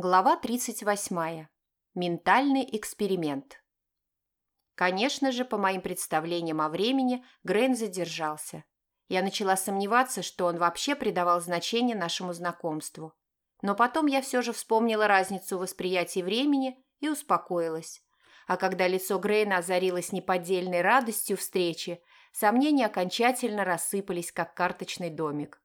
Глава 38. Ментальный эксперимент. Конечно же, по моим представлениям о времени, Грейн задержался. Я начала сомневаться, что он вообще придавал значение нашему знакомству. Но потом я все же вспомнила разницу в восприятии времени и успокоилась. А когда лицо Грейна озарилось неподдельной радостью встречи, сомнения окончательно рассыпались, как карточный домик.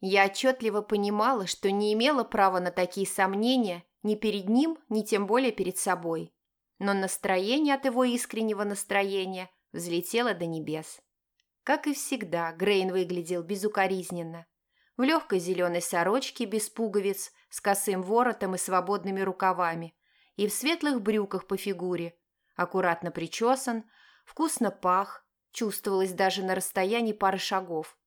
Я отчетливо понимала, что не имела права на такие сомнения ни перед ним, ни тем более перед собой. Но настроение от его искреннего настроения взлетело до небес. Как и всегда, Грейн выглядел безукоризненно. В легкой зеленой сорочке без пуговиц, с косым воротом и свободными рукавами, и в светлых брюках по фигуре. Аккуратно причесан, вкусно пах, чувствовалось даже на расстоянии пары шагов.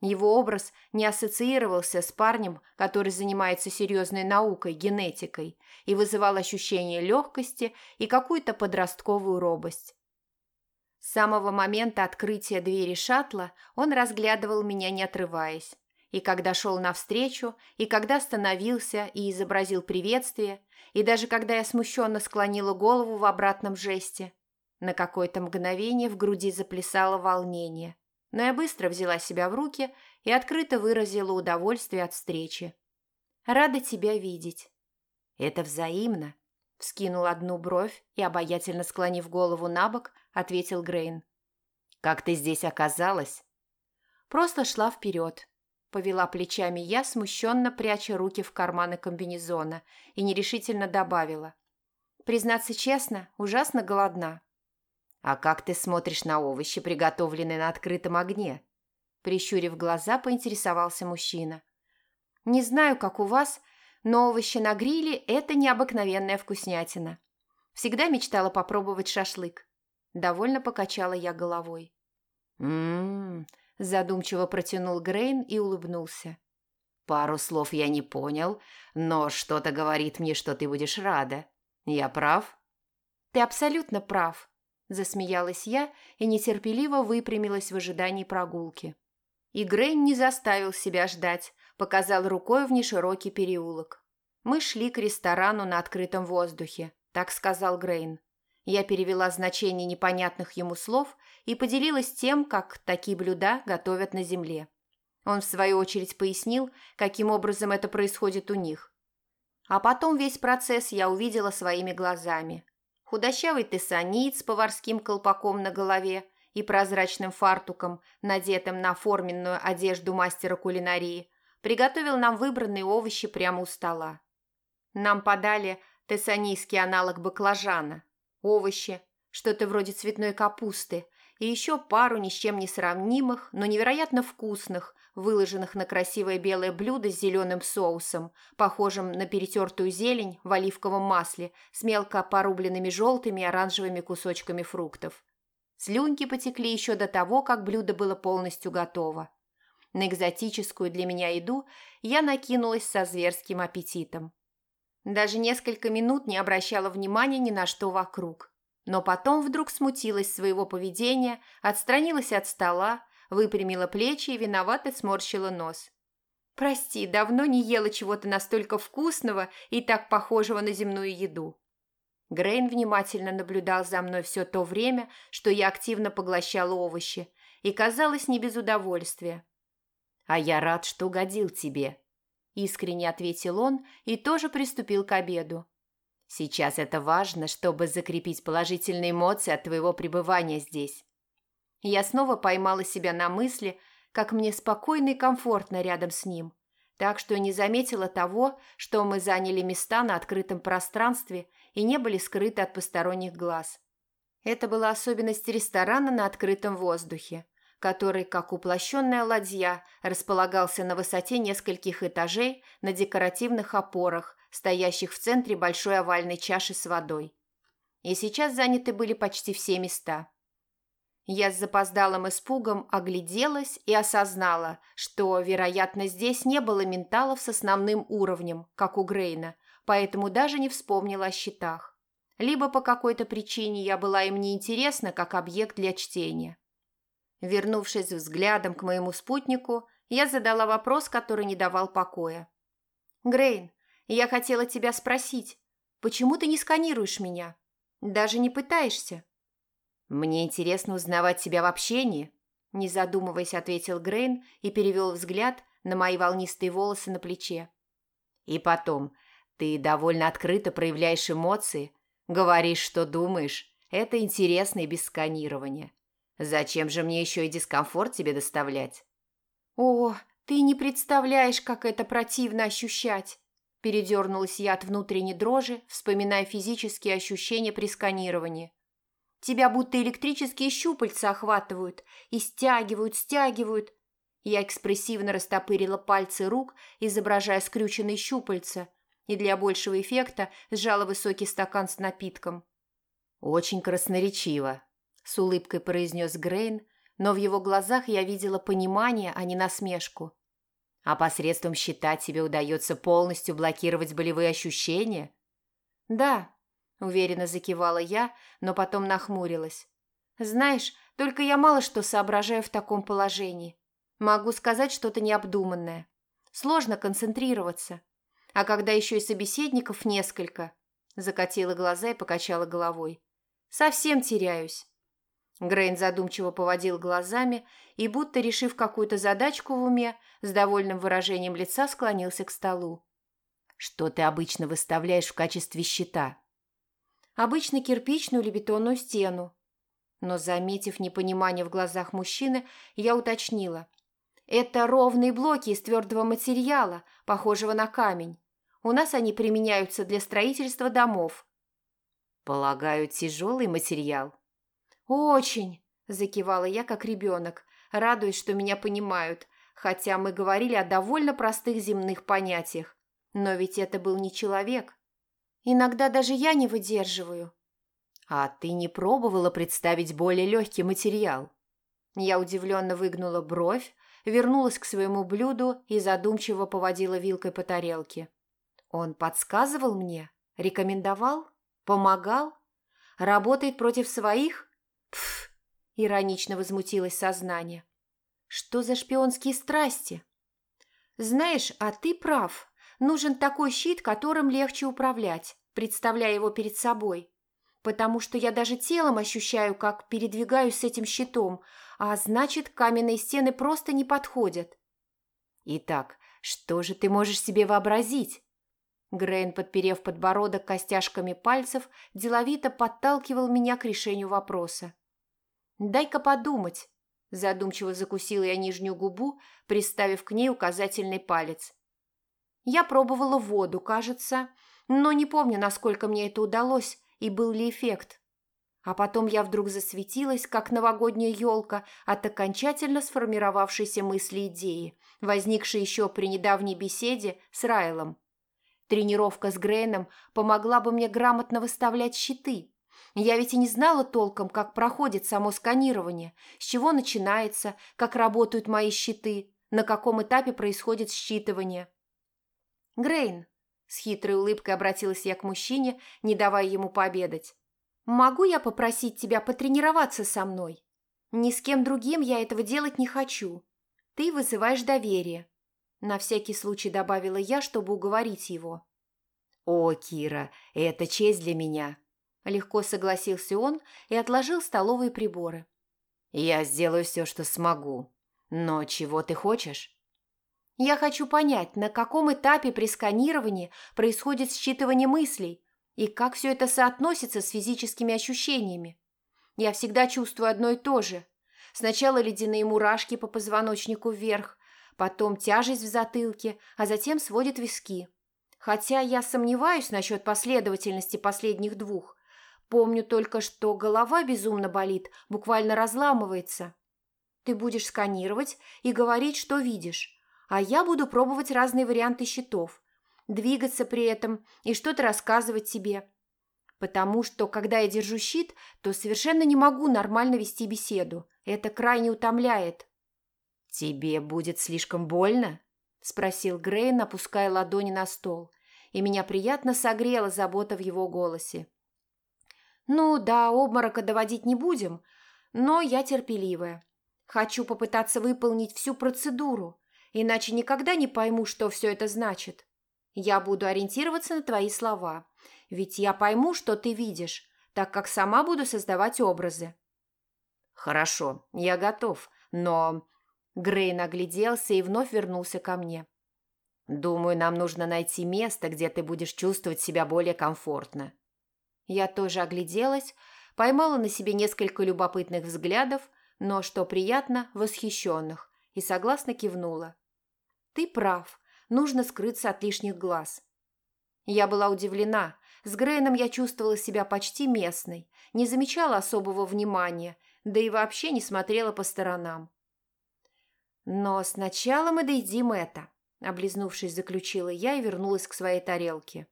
Его образ не ассоциировался с парнем, который занимается серьезной наукой, генетикой, и вызывал ощущение легкости и какую-то подростковую робость. С самого момента открытия двери шаттла он разглядывал меня, не отрываясь. И когда шел навстречу, и когда остановился и изобразил приветствие, и даже когда я смущенно склонила голову в обратном жесте, на какое-то мгновение в груди заплясало волнение – но я быстро взяла себя в руки и открыто выразила удовольствие от встречи. «Рада тебя видеть». «Это взаимно», – вскинул одну бровь и, обаятельно склонив голову на бок, ответил Грейн. «Как ты здесь оказалась?» «Просто шла вперед», – повела плечами я, смущенно пряча руки в карманы комбинезона, и нерешительно добавила. «Признаться честно, ужасно голодна». «А как ты смотришь на овощи, приготовленные на открытом огне?» Прищурив глаза, поинтересовался мужчина. «Не знаю, как у вас, но овощи на гриле – это необыкновенная вкуснятина. Всегда мечтала попробовать шашлык». Довольно покачала я головой. «М-м-м», задумчиво протянул Грейн и улыбнулся. «Пару слов я не понял, но что-то говорит мне, что ты будешь рада. Я прав?» «Ты абсолютно прав», Засмеялась я и нетерпеливо выпрямилась в ожидании прогулки. И Грейн не заставил себя ждать, показал рукой в неширокий переулок. Мы шли к ресторану на открытом воздухе, так сказал Грейн. Я перевела значение непонятных ему слов и поделилась тем, как такие блюда готовят на земле. Он, в свою очередь, пояснил, каким образом это происходит у них. А потом весь процесс я увидела своими глазами – Худощавый тессанит с поварским колпаком на голове и прозрачным фартуком, надетым на форменную одежду мастера кулинарии, приготовил нам выбранные овощи прямо у стола. Нам подали тессанийский аналог баклажана, овощи, что-то вроде цветной капусты и еще пару ни с чем не сравнимых, но невероятно вкусных, выложенных на красивое белое блюдо с зеленым соусом, похожим на перетертую зелень в оливковом масле с мелко порубленными желтыми и оранжевыми кусочками фруктов. Слюнки потекли еще до того, как блюдо было полностью готово. На экзотическую для меня еду я накинулась со зверским аппетитом. Даже несколько минут не обращала внимания ни на что вокруг. Но потом вдруг смутилась своего поведения, отстранилась от стола, выпрямила плечи и виновато сморщила нос. «Прости, давно не ела чего-то настолько вкусного и так похожего на земную еду». Грейн внимательно наблюдал за мной все то время, что я активно поглощала овощи, и казалось не без удовольствия. «А я рад, что угодил тебе», – искренне ответил он и тоже приступил к обеду. «Сейчас это важно, чтобы закрепить положительные эмоции от твоего пребывания здесь. Я снова поймала себя на мысли, как мне спокойно и комфортно рядом с ним, так что не заметила того, что мы заняли места на открытом пространстве и не были скрыты от посторонних глаз. Это была особенность ресторана на открытом воздухе, который, как уплощенная ладья, располагался на высоте нескольких этажей на декоративных опорах, стоящих в центре большой овальной чаши с водой. И сейчас заняты были почти все места – я с запоздалым испугом огляделась и осознала, что, вероятно, здесь не было менталов с основным уровнем, как у Грейна, поэтому даже не вспомнила о счетах. Либо по какой-то причине я была им неинтересна как объект для чтения. Вернувшись взглядом к моему спутнику, я задала вопрос, который не давал покоя. «Грейн, Я хотела тебя спросить, почему ты не сканируешь меня? Даже не пытаешься?» «Мне интересно узнавать тебя в общении», – не задумываясь, ответил Грейн и перевел взгляд на мои волнистые волосы на плече. «И потом, ты довольно открыто проявляешь эмоции, говоришь, что думаешь. Это интересно и без сканирования. Зачем же мне еще и дискомфорт тебе доставлять?» «О, ты не представляешь, как это противно ощущать!» Передернулась я от внутренней дрожи, вспоминая физические ощущения при сканировании. Тебя будто электрические щупальца охватывают и стягивают, стягивают. Я экспрессивно растопырила пальцы рук, изображая скрюченные щупальца, и для большего эффекта сжала высокий стакан с напитком. «Очень красноречиво», – с улыбкой произнес Грейн, но в его глазах я видела понимание, а не насмешку. «А посредством щита тебе удается полностью блокировать болевые ощущения?» «Да», Уверенно закивала я, но потом нахмурилась. Знаешь, только я мало что соображаю в таком положении. Могу сказать что-то необдуманное. Сложно концентрироваться. А когда еще и собеседников несколько... Закатила глаза и покачала головой. Совсем теряюсь. Грейн задумчиво поводил глазами и, будто решив какую-то задачку в уме, с довольным выражением лица склонился к столу. «Что ты обычно выставляешь в качестве щита?» обычно кирпичную или бетонную стену. Но, заметив непонимание в глазах мужчины, я уточнила. Это ровные блоки из твердого материала, похожего на камень. У нас они применяются для строительства домов. Полагаю, тяжелый материал? Очень, закивала я, как ребенок, радуясь, что меня понимают, хотя мы говорили о довольно простых земных понятиях. Но ведь это был не человек, Иногда даже я не выдерживаю. А ты не пробовала представить более легкий материал? Я удивленно выгнула бровь, вернулась к своему блюду и задумчиво поводила вилкой по тарелке. Он подсказывал мне? Рекомендовал? Помогал? Работает против своих? Пф! Иронично возмутилось сознание. Что за шпионские страсти? Знаешь, а ты прав. Нужен такой щит, которым легче управлять, представляя его перед собой. Потому что я даже телом ощущаю, как передвигаюсь с этим щитом, а значит, каменные стены просто не подходят. Итак, что же ты можешь себе вообразить? Грейн, подперев подбородок костяшками пальцев, деловито подталкивал меня к решению вопроса. «Дай-ка подумать», – задумчиво закусила я нижнюю губу, приставив к ней указательный палец. Я пробовала воду, кажется, но не помню, насколько мне это удалось и был ли эффект. А потом я вдруг засветилась, как новогодняя елка, от окончательно сформировавшейся мысли идеи, возникшей еще при недавней беседе с Райлом. Тренировка с Грейном помогла бы мне грамотно выставлять щиты. Я ведь и не знала толком, как проходит само сканирование, с чего начинается, как работают мои щиты, на каком этапе происходит считывание – «Грейн», – с хитрой улыбкой обратилась я к мужчине, не давая ему пообедать, «могу я попросить тебя потренироваться со мной? Ни с кем другим я этого делать не хочу. Ты вызываешь доверие». На всякий случай добавила я, чтобы уговорить его. «О, Кира, это честь для меня!» Легко согласился он и отложил столовые приборы. «Я сделаю все, что смогу. Но чего ты хочешь?» Я хочу понять, на каком этапе при сканировании происходит считывание мыслей и как все это соотносится с физическими ощущениями. Я всегда чувствую одно и то же. Сначала ледяные мурашки по позвоночнику вверх, потом тяжесть в затылке, а затем сводит виски. Хотя я сомневаюсь насчет последовательности последних двух. Помню только, что голова безумно болит, буквально разламывается. Ты будешь сканировать и говорить, что видишь а я буду пробовать разные варианты счетов, двигаться при этом и что-то рассказывать себе. Потому что, когда я держу щит, то совершенно не могу нормально вести беседу. Это крайне утомляет. «Тебе будет слишком больно?» – спросил Грейн, опуская ладони на стол, и меня приятно согрела забота в его голосе. «Ну, до обморока доводить не будем, но я терпеливая. Хочу попытаться выполнить всю процедуру, иначе никогда не пойму, что все это значит. Я буду ориентироваться на твои слова, ведь я пойму, что ты видишь, так как сама буду создавать образы». «Хорошо, я готов, но...» Грей нагляделся и вновь вернулся ко мне. «Думаю, нам нужно найти место, где ты будешь чувствовать себя более комфортно». Я тоже огляделась, поймала на себе несколько любопытных взглядов, но, что приятно, восхищенных, и согласно кивнула. «Ты прав, нужно скрыться от лишних глаз». Я была удивлена. С Грейном я чувствовала себя почти местной, не замечала особого внимания, да и вообще не смотрела по сторонам. «Но сначала мы доедим это», – облизнувшись, заключила я и вернулась к своей тарелке.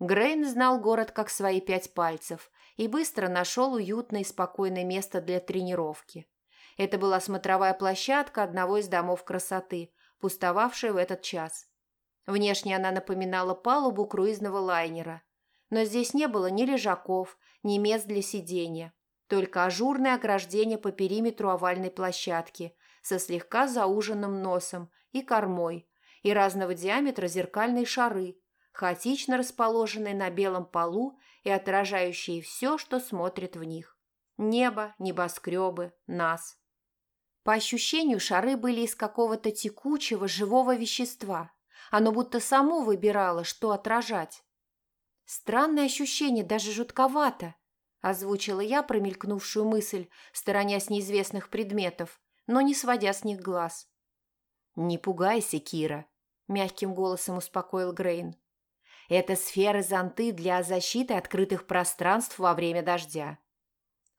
Грейн знал город как свои пять пальцев и быстро нашел уютное и спокойное место для тренировки. Это была смотровая площадка одного из домов красоты, пустовавшая в этот час. Внешне она напоминала палубу круизного лайнера, но здесь не было ни лежаков, ни мест для сидения, только ажурное ограждение по периметру овальной площадки со слегка зауженным носом и кормой и разного диаметра зеркальные шары – хаотично расположенные на белом полу и отражающие все, что смотрит в них. Небо, небоскребы, нас. По ощущению, шары были из какого-то текучего, живого вещества. Оно будто само выбирало, что отражать. Странное ощущение, даже жутковато, озвучила я промелькнувшую мысль, сторонясь неизвестных предметов, но не сводя с них глаз. «Не пугайся, Кира», – мягким голосом успокоил Грейн. Это сферы-зонты для защиты открытых пространств во время дождя.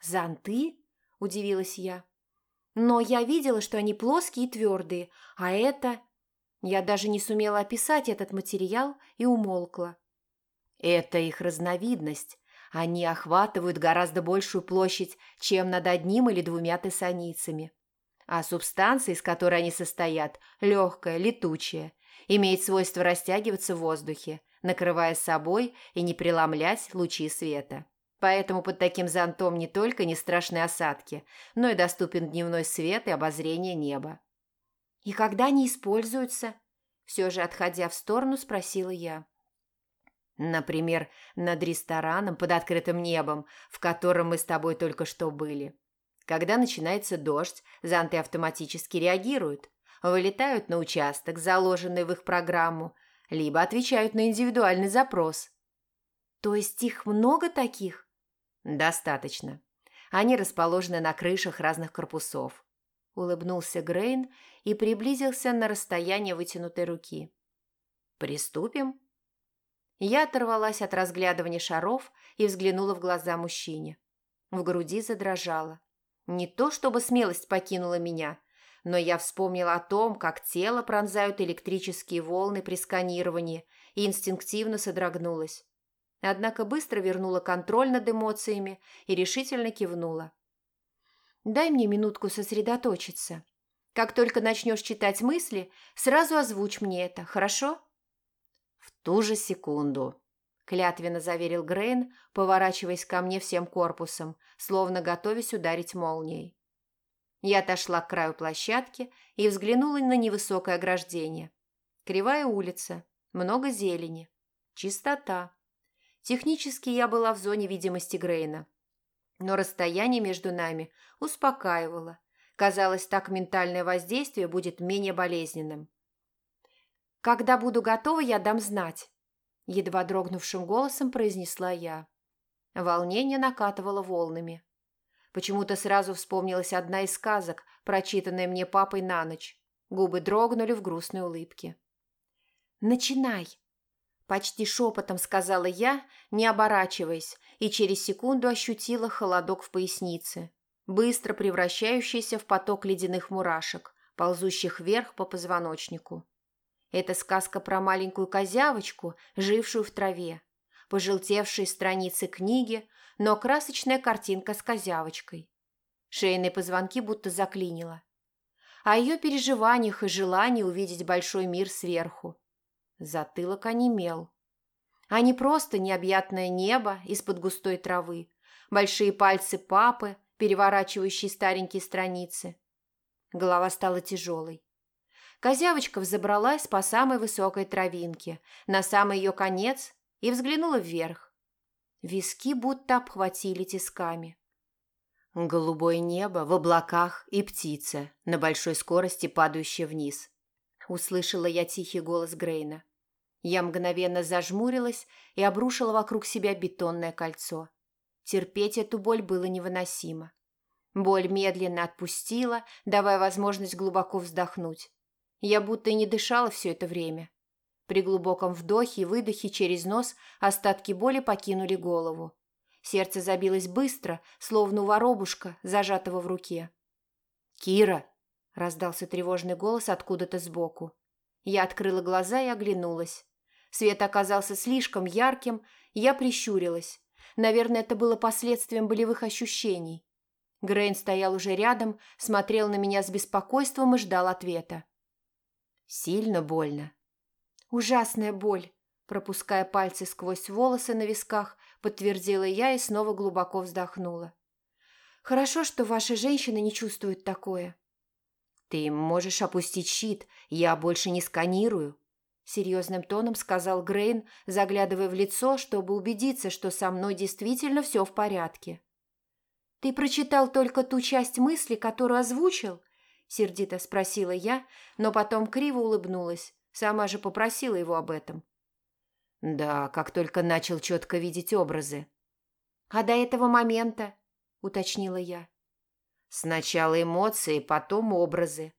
«Зонты?» – удивилась я. «Но я видела, что они плоские и твердые, а это...» Я даже не сумела описать этот материал и умолкла. «Это их разновидность. Они охватывают гораздо большую площадь, чем над одним или двумя тессаницами. А субстанция, из которой они состоят, легкая, летучая, имеет свойство растягиваться в воздухе, накрывая собой и не преломлять лучи света. Поэтому под таким зонтом не только не страшны осадки, но и доступен дневной свет и обозрение неба. «И когда они используются?» Все же, отходя в сторону, спросила я. «Например, над рестораном под открытым небом, в котором мы с тобой только что были. Когда начинается дождь, зонты автоматически реагируют, вылетают на участок, заложенный в их программу, либо отвечают на индивидуальный запрос. То есть их много таких? Достаточно. Они расположены на крышах разных корпусов. Улыбнулся Грейн и приблизился на расстояние вытянутой руки. Приступим? Я оторвалась от разглядывания шаров и взглянула в глаза мужчине. В груди задрожала. Не то, чтобы смелость покинула меня, но я вспомнила о том, как тело пронзают электрические волны при сканировании, и инстинктивно содрогнулась. Однако быстро вернула контроль над эмоциями и решительно кивнула. «Дай мне минутку сосредоточиться. Как только начнешь читать мысли, сразу озвучь мне это, хорошо?» «В ту же секунду», – клятвенно заверил Грейн, поворачиваясь ко мне всем корпусом, словно готовясь ударить молнией. Я отошла к краю площадки и взглянула на невысокое ограждение. Кривая улица, много зелени, чистота. Технически я была в зоне видимости Грейна. Но расстояние между нами успокаивало. Казалось, так ментальное воздействие будет менее болезненным. «Когда буду готова, я дам знать», – едва дрогнувшим голосом произнесла я. Волнение накатывало волнами. Почему-то сразу вспомнилась одна из сказок, прочитанная мне папой на ночь. Губы дрогнули в грустной улыбке. «Начинай!» Почти шепотом сказала я, не оборачиваясь, и через секунду ощутила холодок в пояснице, быстро превращающийся в поток ледяных мурашек, ползущих вверх по позвоночнику. Это сказка про маленькую козявочку, жившую в траве, пожелтевшие страницы книги, но красочная картинка с козявочкой. Шейные позвонки будто заклинило. О ее переживаниях и желании увидеть большой мир сверху. Затылок онемел. А не просто необъятное небо из-под густой травы, большие пальцы папы, переворачивающие старенькие страницы. Голова стала тяжелой. Козявочка взобралась по самой высокой травинке, на самый ее конец, и взглянула вверх. Виски будто обхватили тисками. Голубое небо в облаках и птица, на большой скорости падающая вниз. Услышала я тихий голос Грейна. Я мгновенно зажмурилась и обрушила вокруг себя бетонное кольцо. Терпеть эту боль было невыносимо. Боль медленно отпустила, давая возможность глубоко вздохнуть. Я будто и не дышала все это время. При глубоком вдохе и выдохе через нос остатки боли покинули голову. Сердце забилось быстро, словно у воробушка, зажатого в руке. «Кира!» – раздался тревожный голос откуда-то сбоку. Я открыла глаза и оглянулась. Свет оказался слишком ярким, я прищурилась. Наверное, это было последствием болевых ощущений. Грейн стоял уже рядом, смотрел на меня с беспокойством и ждал ответа. «Сильно больно?» «Ужасная боль», пропуская пальцы сквозь волосы на висках, подтвердила я и снова глубоко вздохнула. «Хорошо, что ваши женщины не чувствуют такое». «Ты можешь опустить щит, я больше не сканирую», серьезным тоном сказал Грейн, заглядывая в лицо, чтобы убедиться, что со мной действительно все в порядке. «Ты прочитал только ту часть мысли, которую озвучил?» – сердито спросила я, но потом криво улыбнулась, сама же попросила его об этом. «Да, как только начал четко видеть образы». «А до этого момента?» – уточнила я. «Сначала эмоции, потом образы».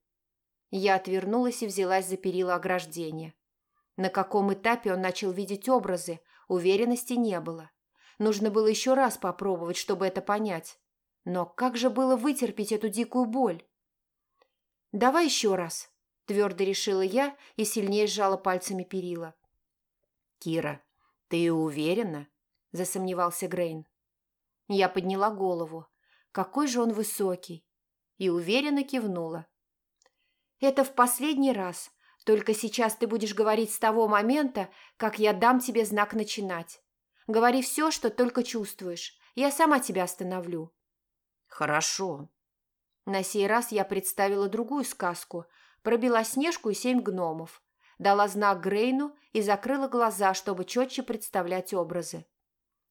Я отвернулась и взялась за перила ограждения. На каком этапе он начал видеть образы, уверенности не было. Нужно было еще раз попробовать, чтобы это понять. Но как же было вытерпеть эту дикую боль? «Давай еще раз», – твердо решила я и сильнее сжала пальцами перила. «Кира, ты уверена?» – засомневался Грейн. Я подняла голову. Какой же он высокий. И уверенно кивнула. «Это в последний раз. Только сейчас ты будешь говорить с того момента, как я дам тебе знак начинать. Говори все, что только чувствуешь. Я сама тебя остановлю». «Хорошо». На сей раз я представила другую сказку про Белоснежку и семь гномов. Дала знак Грейну и закрыла глаза, чтобы четче представлять образы.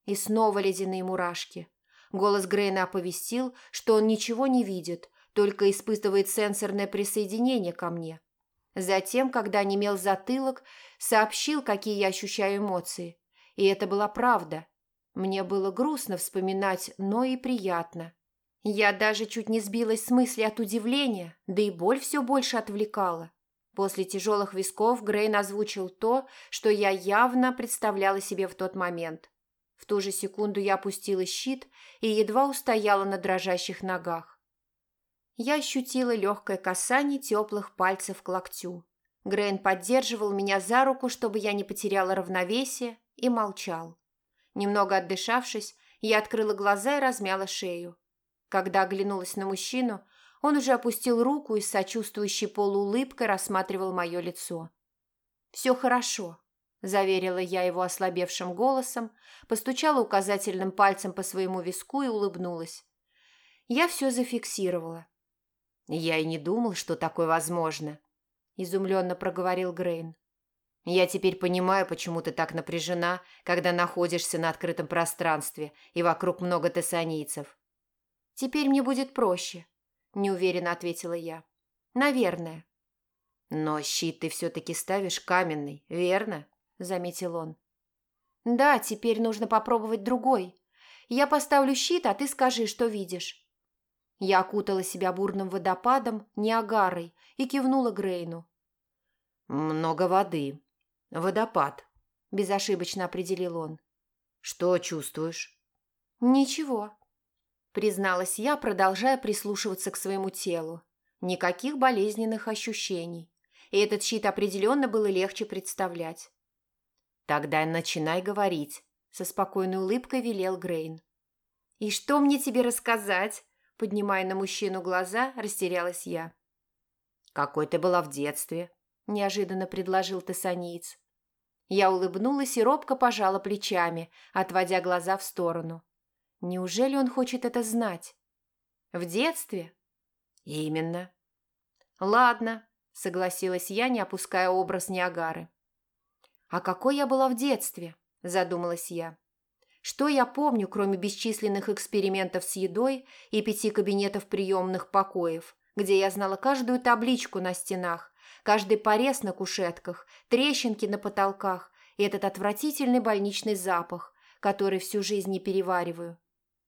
И снова ледяные мурашки. Голос Грейна оповестил, что он ничего не видит, только испытывает сенсорное присоединение ко мне. Затем, когда немел затылок, сообщил, какие я ощущаю эмоции. И это была правда. Мне было грустно вспоминать, но и приятно. Я даже чуть не сбилась с мысли от удивления, да и боль все больше отвлекала. После тяжелых висков Грейн озвучил то, что я явно представляла себе в тот момент. В ту же секунду я опустила щит и едва устояла на дрожащих ногах. Я ощутила легкое касание теплых пальцев к локтю. Грейн поддерживал меня за руку, чтобы я не потеряла равновесие, и молчал. Немного отдышавшись, я открыла глаза и размяла шею. Когда оглянулась на мужчину, он уже опустил руку и с сочувствующей полуулыбкой рассматривал мое лицо. «Все хорошо», – заверила я его ослабевшим голосом, постучала указательным пальцем по своему виску и улыбнулась. Я все зафиксировала. «Я и не думал, что такое возможно», – изумленно проговорил Грейн. «Я теперь понимаю, почему ты так напряжена, когда находишься на открытом пространстве и вокруг много тессанийцев. «Теперь мне будет проще», – неуверенно ответила я. «Наверное». «Но щит ты все-таки ставишь каменный, верно?» – заметил он. «Да, теперь нужно попробовать другой. Я поставлю щит, а ты скажи, что видишь». Я окутала себя бурным водопадом, Ниагарой, и кивнула Грейну. «Много воды. Водопад», – безошибочно определил он. «Что чувствуешь?» «Ничего», призналась я, продолжая прислушиваться к своему телу. Никаких болезненных ощущений. И этот щит определенно было легче представлять. «Тогда начинай говорить», – со спокойной улыбкой велел Грейн. «И что мне тебе рассказать?» – поднимая на мужчину глаза, растерялась я. «Какой ты была в детстве?» – неожиданно предложил тессаниец. Я улыбнулась и робко пожала плечами, отводя глаза в сторону. Неужели он хочет это знать? В детстве? Именно. Ладно, согласилась я, не опуская образ Ниагары. «А какой я была в детстве?» – задумалась я. «Что я помню, кроме бесчисленных экспериментов с едой и пяти кабинетов приемных покоев, где я знала каждую табличку на стенах, каждый порез на кушетках, трещинки на потолках и этот отвратительный больничный запах, который всю жизнь не перевариваю?»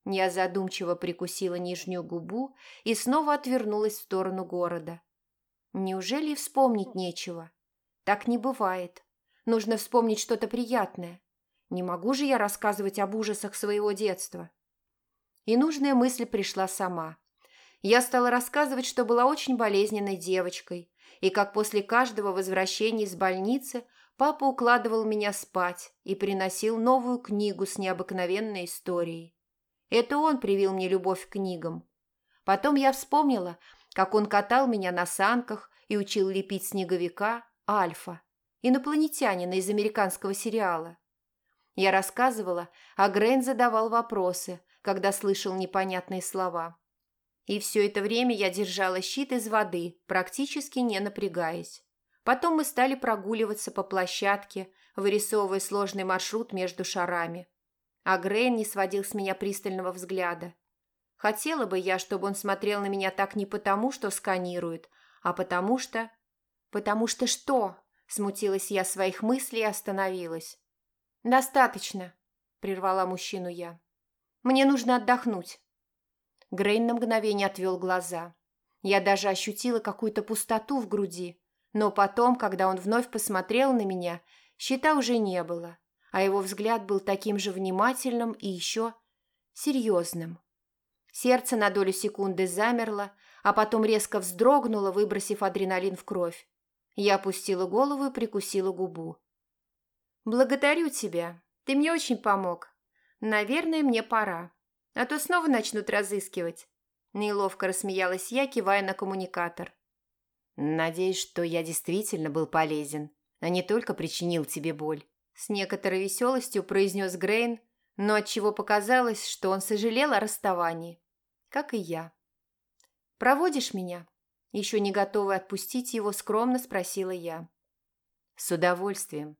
Я задумчиво прикусила нижнюю губу и снова отвернулась в сторону города. Неужели вспомнить нечего? Так не бывает. Нужно вспомнить что-то приятное. Не могу же я рассказывать об ужасах своего детства. И нужная мысль пришла сама. Я стала рассказывать, что была очень болезненной девочкой, и как после каждого возвращения из больницы папа укладывал меня спать и приносил новую книгу с необыкновенной историей. Это он привил мне любовь к книгам. Потом я вспомнила, как он катал меня на санках и учил лепить снеговика Альфа инопланетянина из американского сериала. Я рассказывала, а Грейн задавал вопросы, когда слышал непонятные слова. И все это время я держала щит из воды, практически не напрягаясь. Потом мы стали прогуливаться по площадке, вырисовывая сложный маршрут между шарами. А Грейн не сводил с меня пристального взгляда. Хотела бы я, чтобы он смотрел на меня так не потому, что сканирует, а потому что... Потому что что? Смутилась я своих мыслей и остановилась. «Достаточно», – прервала мужчину я. «Мне нужно отдохнуть». Грейн на мгновение отвел глаза. Я даже ощутила какую-то пустоту в груди. Но потом, когда он вновь посмотрел на меня, щита уже не было, а его взгляд был таким же внимательным и еще серьезным. Сердце на долю секунды замерло, а потом резко вздрогнуло, выбросив адреналин в кровь. Я опустила голову и прикусила губу. «Благодарю тебя. Ты мне очень помог. Наверное, мне пора. А то снова начнут разыскивать». Неловко рассмеялась я, кивая на коммуникатор. «Надеюсь, что я действительно был полезен, а не только причинил тебе боль», с некоторой веселостью произнес Грейн, но отчего показалось, что он сожалел о расставании, как и я. «Проводишь меня?» Еще не готовая отпустить его, скромно спросила я. «С удовольствием».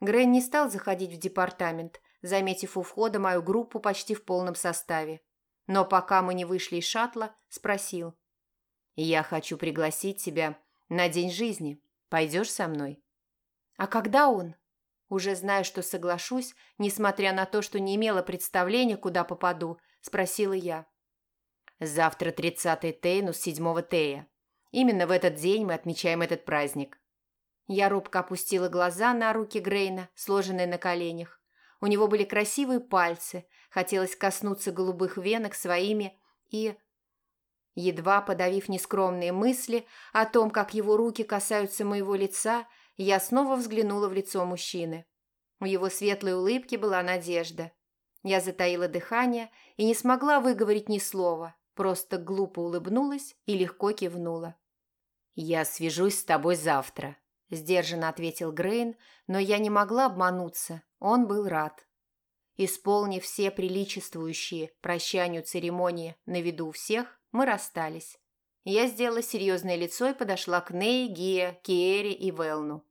Грейн не стал заходить в департамент, заметив у входа мою группу почти в полном составе. Но пока мы не вышли из шаттла, спросил. «Я хочу пригласить тебя на день жизни. Пойдешь со мной?» «А когда он?» Уже зная, что соглашусь, несмотря на то, что не имела представления, куда попаду, спросила я. «Завтра тридцатый Тейнус седьмого Тея. Именно в этот день мы отмечаем этот праздник. Я робко опустила глаза на руки Грейна, сложенные на коленях. У него были красивые пальцы, хотелось коснуться голубых венок своими и... Едва подавив нескромные мысли о том, как его руки касаются моего лица, я снова взглянула в лицо мужчины. В его светлой улыбке была надежда. Я затаила дыхание и не смогла выговорить ни слова, просто глупо улыбнулась и легко кивнула. «Я свяжусь с тобой завтра», – сдержанно ответил Грейн, но я не могла обмануться, он был рад. Исполнив все приличествующие прощанию церемонии на виду у всех, мы расстались. Я сделала серьезное лицо и подошла к Ней, Гия, Киэре и Велну.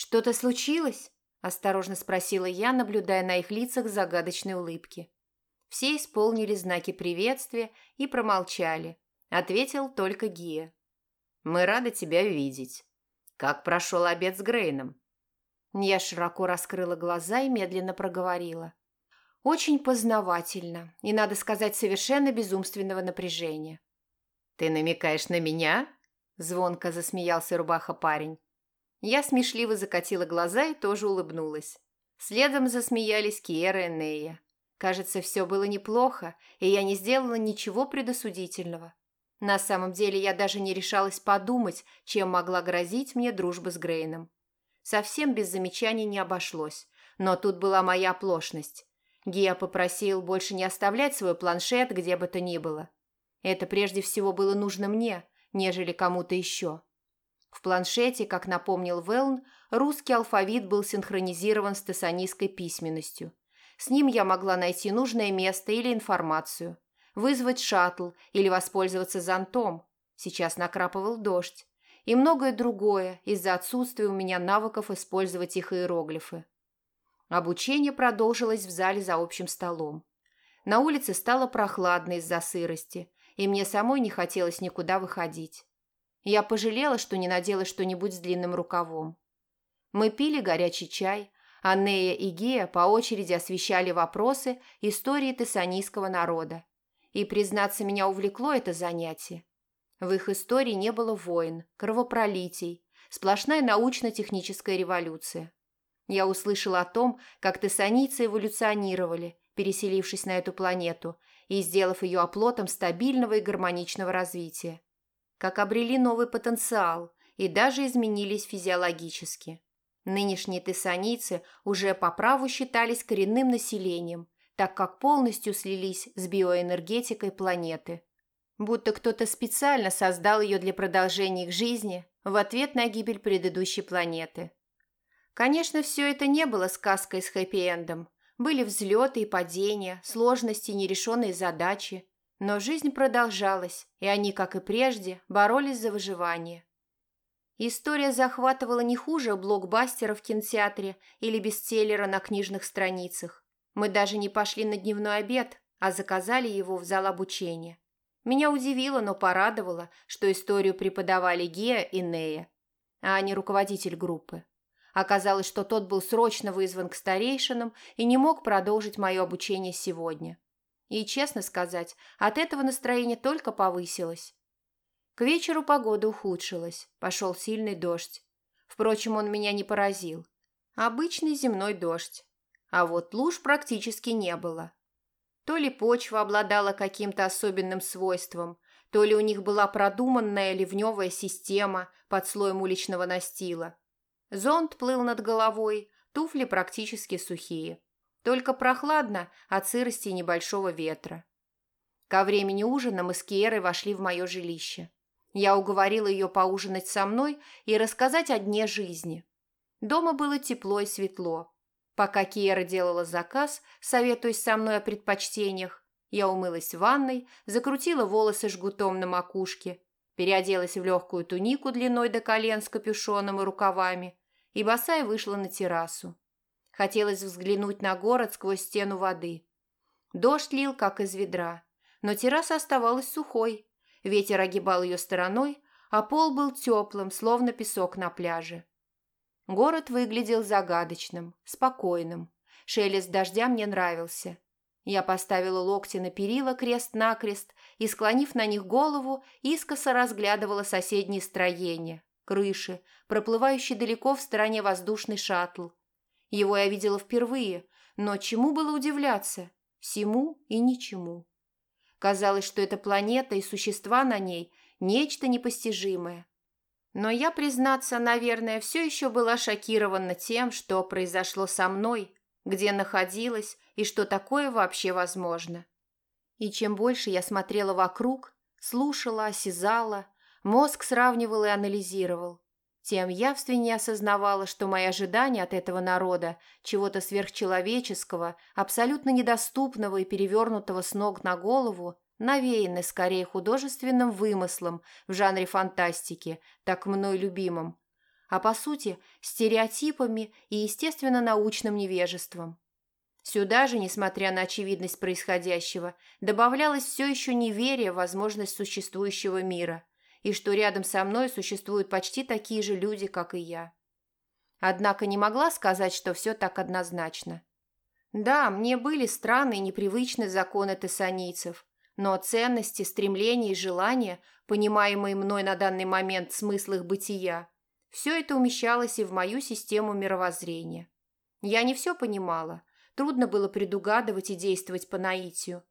«Что-то случилось?» – осторожно спросила я, наблюдая на их лицах загадочной улыбки. Все исполнили знаки приветствия и промолчали. Ответил только Гия. Мы рады тебя видеть. Как прошел обед с Грейном?» Я широко раскрыла глаза и медленно проговорила. «Очень познавательно и, надо сказать, совершенно безумственного напряжения». «Ты намекаешь на меня?» Звонко засмеялся рубаха парень. Я смешливо закатила глаза и тоже улыбнулась. Следом засмеялись Киера и Нея. Кажется, все было неплохо, и я не сделала ничего предосудительного. На самом деле я даже не решалась подумать, чем могла грозить мне дружба с Грейном. Совсем без замечаний не обошлось, но тут была моя оплошность. Гия попросил больше не оставлять свой планшет где бы то ни было. Это прежде всего было нужно мне, нежели кому-то еще. В планшете, как напомнил Велн, русский алфавит был синхронизирован с тессанийской письменностью. С ним я могла найти нужное место или информацию вызвать шаттл или воспользоваться зонтом. Сейчас накрапывал дождь. и многое другое из-за отсутствия у меня навыков использовать их иероглифы. Обучение продолжилось в зале за общим столом. На улице стало прохладно из-за сырости, и мне самой не хотелось никуда выходить. Я пожалела, что не надела что-нибудь с длинным рукавом. Мы пили горячий чай, а Нея и Гея по очереди освещали вопросы истории тессанийского народа. И, признаться, меня увлекло это занятие. В их истории не было войн, кровопролитий, сплошная научно-техническая революция. Я услышала о том, как тессанийцы эволюционировали, переселившись на эту планету и сделав ее оплотом стабильного и гармоничного развития. Как обрели новый потенциал и даже изменились физиологически. Нынешние тессанийцы уже по праву считались коренным населением, так как полностью слились с биоэнергетикой планеты. Будто кто-то специально создал ее для продолжения их жизни в ответ на гибель предыдущей планеты. Конечно, все это не было сказкой с хэппи-эндом. Были взлеты и падения, сложности нерешенные задачи. Но жизнь продолжалась, и они, как и прежде, боролись за выживание. История захватывала не хуже блокбастера в кинотеатре или бестселлера на книжных страницах. Мы даже не пошли на дневной обед, а заказали его в зал обучения. Меня удивило, но порадовало, что историю преподавали Гея и Нея, а не руководитель группы. Оказалось, что тот был срочно вызван к старейшинам и не мог продолжить мое обучение сегодня. И, честно сказать, от этого настроение только повысилось. К вечеру погода ухудшилась, пошел сильный дождь. Впрочем, он меня не поразил. Обычный земной дождь. А вот луж практически не было. То ли почва обладала каким-то особенным свойством, то ли у них была продуманная ливневая система под слоем уличного настила – Зонт плыл над головой, туфли практически сухие. Только прохладно от сырости и небольшого ветра. Ко времени ужина мы с Киерой вошли в мое жилище. Я уговорила ее поужинать со мной и рассказать о дне жизни. Дома было тепло и светло. Пока Киера делала заказ, советуясь со мной о предпочтениях, я умылась в ванной, закрутила волосы жгутом на макушке, переоделась в легкую тунику длиной до колен с капюшоном и рукавами и босая вышла на террасу. Хотелось взглянуть на город сквозь стену воды. Дождь лил, как из ведра, но терраса оставалась сухой. Ветер огибал ее стороной, а пол был теплым, словно песок на пляже. Город выглядел загадочным, спокойным. Шелест дождя мне нравился. Я поставила локти на перила крест-накрест и, склонив на них голову, искоса разглядывала соседние строения, крыши, проплывающий далеко в стороне воздушный шаттл. Его я видела впервые, но чему было удивляться? Всему и ничему. Казалось, что эта планета и существа на ней – нечто непостижимое. Но я, признаться, наверное, все еще была шокирована тем, что произошло со мной, где находилась и что такое вообще возможно. И чем больше я смотрела вокруг, слушала, осязала – Мозг сравнивал и анализировал. Тем явственнее осознавала, что мои ожидания от этого народа, чего-то сверхчеловеческого, абсолютно недоступного и перевернутого с ног на голову, навеяны скорее художественным вымыслом в жанре фантастики, так мной любимым, а по сути стереотипами и, естественно, научным невежеством. Сюда же, несмотря на очевидность происходящего, добавлялось все еще неверие в возможность существующего мира – и что рядом со мной существуют почти такие же люди, как и я. Однако не могла сказать, что все так однозначно. Да, мне были странные и непривычные законы тессанийцев, но ценности, стремления и желания, понимаемые мной на данный момент смысл их бытия, все это умещалось и в мою систему мировоззрения. Я не все понимала, трудно было предугадывать и действовать по наитию,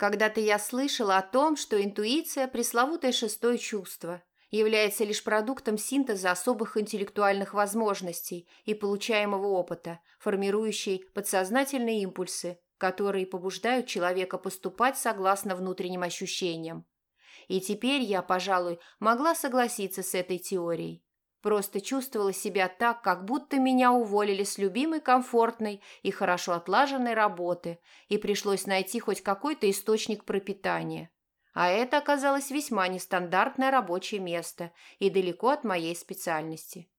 когда-то я слышала о том, что интуиция – пресловутое шестое чувство, является лишь продуктом синтеза особых интеллектуальных возможностей и получаемого опыта, формирующей подсознательные импульсы, которые побуждают человека поступать согласно внутренним ощущениям. И теперь я, пожалуй, могла согласиться с этой теорией. Просто чувствовала себя так, как будто меня уволили с любимой, комфортной и хорошо отлаженной работы, и пришлось найти хоть какой-то источник пропитания. А это оказалось весьма нестандартное рабочее место и далеко от моей специальности.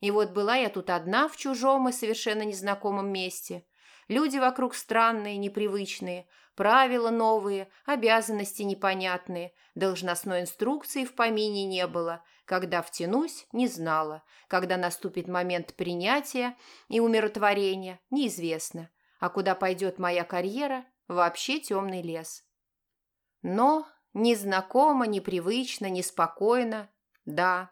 И вот была я тут одна в чужом и совершенно незнакомом месте. Люди вокруг странные, непривычные, правила новые, обязанности непонятные, должностной инструкции в помине не было. Когда втянусь, не знала. Когда наступит момент принятия и умиротворения, неизвестно. А куда пойдет моя карьера, вообще темный лес. Но незнакомо, непривычно, неспокойно, да.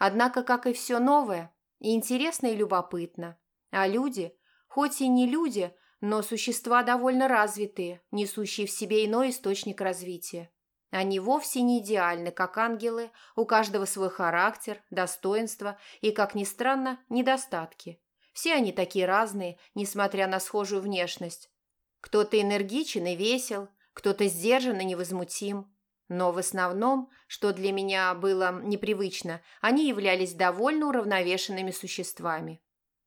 Однако, как и все новое, интересно и любопытно. А люди, хоть и не люди, но существа довольно развитые, несущие в себе иной источник развития. Они вовсе не идеальны, как ангелы, у каждого свой характер, достоинства и, как ни странно, недостатки. Все они такие разные, несмотря на схожую внешность. Кто-то энергичен и весел, кто-то сдержан и невозмутим. Но в основном, что для меня было непривычно, они являлись довольно уравновешенными существами.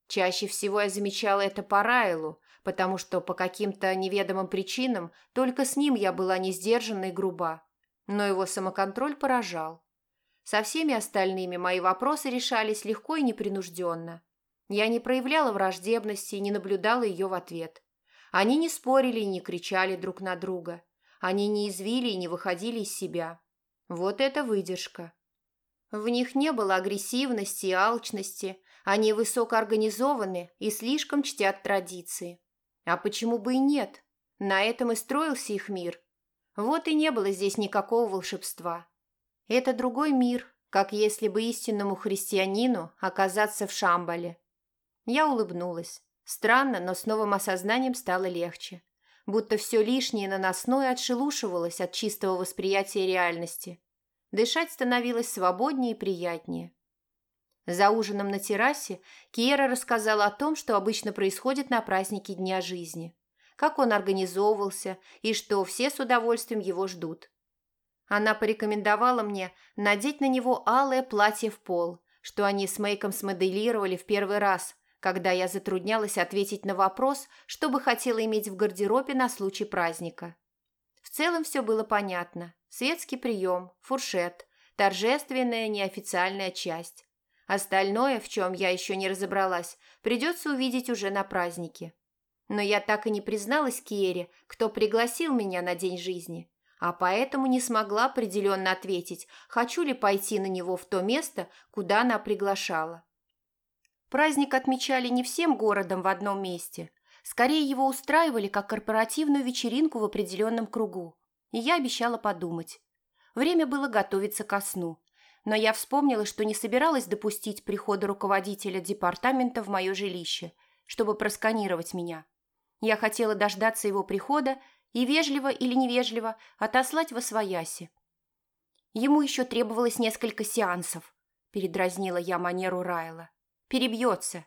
Чаще всего я замечала это по Райлу, потому что по каким-то неведомым причинам только с ним я была не сдержана и груба. Но его самоконтроль поражал. Со всеми остальными мои вопросы решались легко и непринужденно. Я не проявляла враждебности и не наблюдала ее в ответ. Они не спорили и не кричали друг на друга. Они не извили и не выходили из себя. Вот это выдержка. В них не было агрессивности и алчности. Они высокоорганизованы и слишком чтят традиции. А почему бы и нет? На этом и строился их мир. Вот и не было здесь никакого волшебства. Это другой мир, как если бы истинному христианину оказаться в Шамбале. Я улыбнулась. Странно, но с новым осознанием стало легче. Будто все лишнее наносное отшелушивалось от чистого восприятия реальности. Дышать становилось свободнее и приятнее. За ужином на террасе Киера рассказала о том, что обычно происходит на празднике Дня жизни, как он организовывался и что все с удовольствием его ждут. Она порекомендовала мне надеть на него алое платье в пол, что они с Мейком смоделировали в первый раз, когда я затруднялась ответить на вопрос, что бы хотела иметь в гардеробе на случай праздника. В целом все было понятно. Светский прием, фуршет, торжественная неофициальная часть. Остальное, в чем я еще не разобралась, придется увидеть уже на празднике. Но я так и не призналась Киере, кто пригласил меня на день жизни, а поэтому не смогла определенно ответить, хочу ли пойти на него в то место, куда она приглашала. Праздник отмечали не всем городом в одном месте. Скорее его устраивали как корпоративную вечеринку в определенном кругу. И я обещала подумать. Время было готовиться ко сну. Но я вспомнила, что не собиралась допустить прихода руководителя департамента в мое жилище, чтобы просканировать меня. Я хотела дождаться его прихода и вежливо или невежливо отослать во свояси. Ему еще требовалось несколько сеансов, передразнила я манеру Райла перебьется.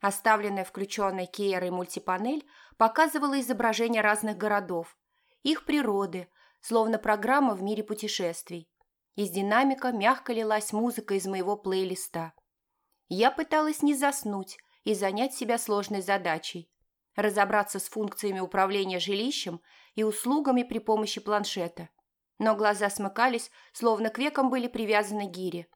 Оставленная включенной Кейерой мультипанель показывала изображения разных городов, их природы, словно программа в мире путешествий. Из динамика мягко лилась музыка из моего плейлиста. Я пыталась не заснуть и занять себя сложной задачей – разобраться с функциями управления жилищем и услугами при помощи планшета. Но глаза смыкались, словно к векам были привязаны гири.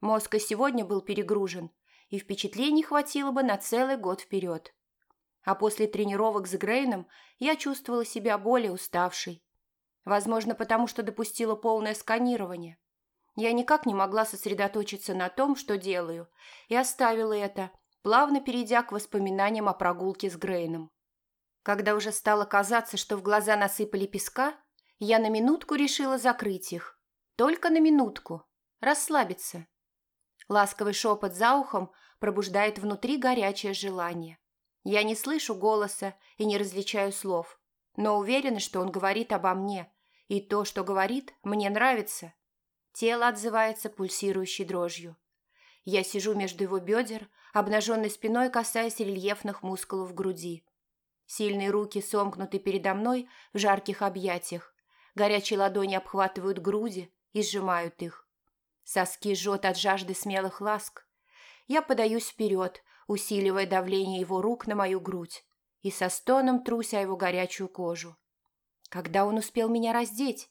Мозг и сегодня был перегружен – и впечатлений хватило бы на целый год вперед. А после тренировок с Грейном я чувствовала себя более уставшей. Возможно, потому что допустила полное сканирование. Я никак не могла сосредоточиться на том, что делаю, и оставила это, плавно перейдя к воспоминаниям о прогулке с Грейном. Когда уже стало казаться, что в глаза насыпали песка, я на минутку решила закрыть их. Только на минутку. Расслабиться. Ласковый шепот за ухом пробуждает внутри горячее желание. Я не слышу голоса и не различаю слов, но уверена, что он говорит обо мне, и то, что говорит, мне нравится. Тело отзывается пульсирующей дрожью. Я сижу между его бедер, обнаженной спиной касаясь рельефных мускулов груди. Сильные руки сомкнуты передо мной в жарких объятиях. Горячие ладони обхватывают груди и сжимают их. Соски жжет от жажды смелых ласк. Я подаюсь вперед, усиливая давление его рук на мою грудь и со стоном труся его горячую кожу. Когда он успел меня раздеть?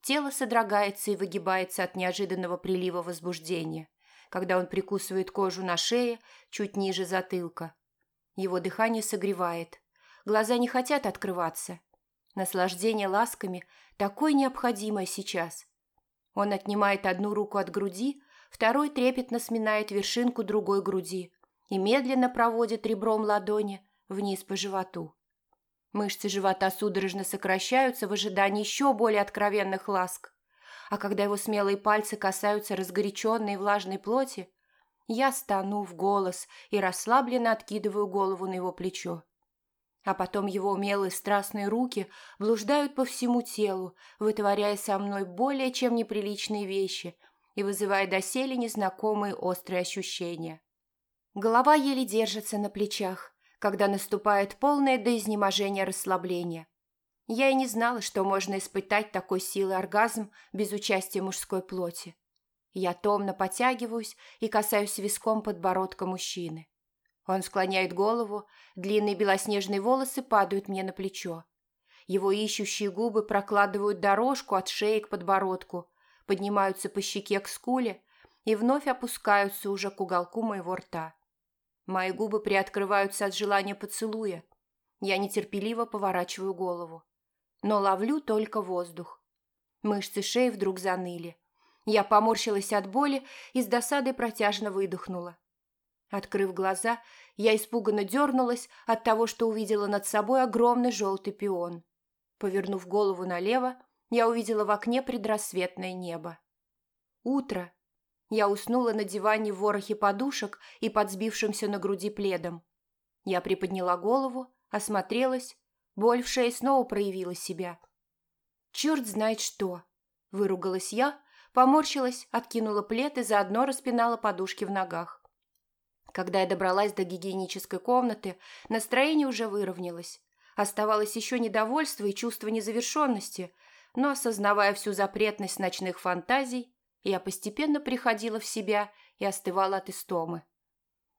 Тело содрогается и выгибается от неожиданного прилива возбуждения, когда он прикусывает кожу на шее чуть ниже затылка. Его дыхание согревает. Глаза не хотят открываться. Наслаждение ласками такое необходимое сейчас. Он отнимает одну руку от груди, второй трепетно сминает вершинку другой груди и медленно проводит ребром ладони вниз по животу. Мышцы живота судорожно сокращаются в ожидании еще более откровенных ласк. А когда его смелые пальцы касаются разгоряченной влажной плоти, я стану в голос и расслабленно откидываю голову на его плечо. А потом его умелые страстные руки блуждают по всему телу, вытворяя со мной более чем неприличные вещи и вызывая доселе незнакомые острые ощущения. Голова еле держится на плечах, когда наступает полное до изнеможения расслабление. Я и не знала, что можно испытать такой силы оргазм без участия мужской плоти. Я томно потягиваюсь и касаюсь виском подбородка мужчины. Он склоняет голову, длинные белоснежные волосы падают мне на плечо. Его ищущие губы прокладывают дорожку от шеи к подбородку, поднимаются по щеке к скуле и вновь опускаются уже к уголку моего рта. Мои губы приоткрываются от желания поцелуя. Я нетерпеливо поворачиваю голову. Но ловлю только воздух. Мышцы шеи вдруг заныли. Я поморщилась от боли и с досадой протяжно выдохнула. Открыв глаза, я испуганно дернулась от того, что увидела над собой огромный желтый пион. Повернув голову налево, я увидела в окне предрассветное небо. Утро, я уснула на диване в ворохе подушек и под сбившимся на груди пледом. Я приподняла голову, осмотрелась, боль в шее снова проявила себя. «Черт знает что!» – выругалась я, поморщилась, откинула плед и заодно распинала подушки в ногах. Когда я добралась до гигиенической комнаты, настроение уже выровнялось. Оставалось еще недовольство и чувство незавершенности, но, осознавая всю запретность ночных фантазий, я постепенно приходила в себя и остывала от истомы.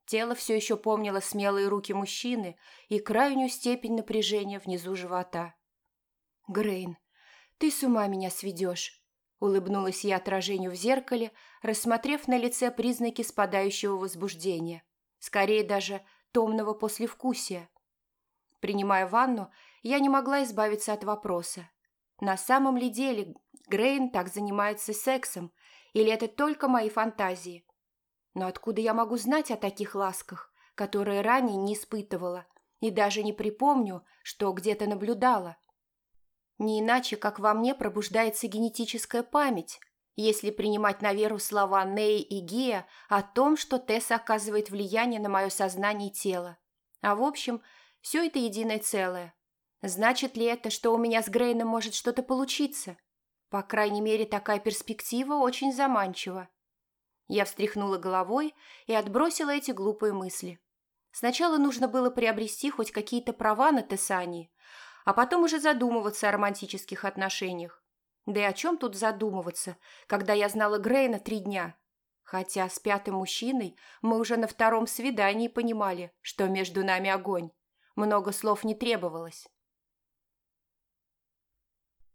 Тело все еще помнило смелые руки мужчины и крайнюю степень напряжения внизу живота. «Грейн, ты с ума меня сведешь!» Улыбнулась я отражению в зеркале, рассмотрев на лице признаки спадающего возбуждения. Скорее даже томного послевкусия. Принимая ванну, я не могла избавиться от вопроса. На самом ли деле Грейн так занимается сексом, или это только мои фантазии? Но откуда я могу знать о таких ласках, которые ранее не испытывала, и даже не припомню, что где-то наблюдала? Не иначе, как во мне пробуждается генетическая память, если принимать на веру слова Ней и Гия о том, что Тесс оказывает влияние на мое сознание и тело. А в общем, все это единое целое. Значит ли это, что у меня с Грейном может что-то получиться? По крайней мере, такая перспектива очень заманчива. Я встряхнула головой и отбросила эти глупые мысли. Сначала нужно было приобрести хоть какие-то права на Тессании, а потом уже задумываться о романтических отношениях. Да и о чем тут задумываться, когда я знала Грейна три дня? Хотя с пятым мужчиной мы уже на втором свидании понимали, что между нами огонь. Много слов не требовалось.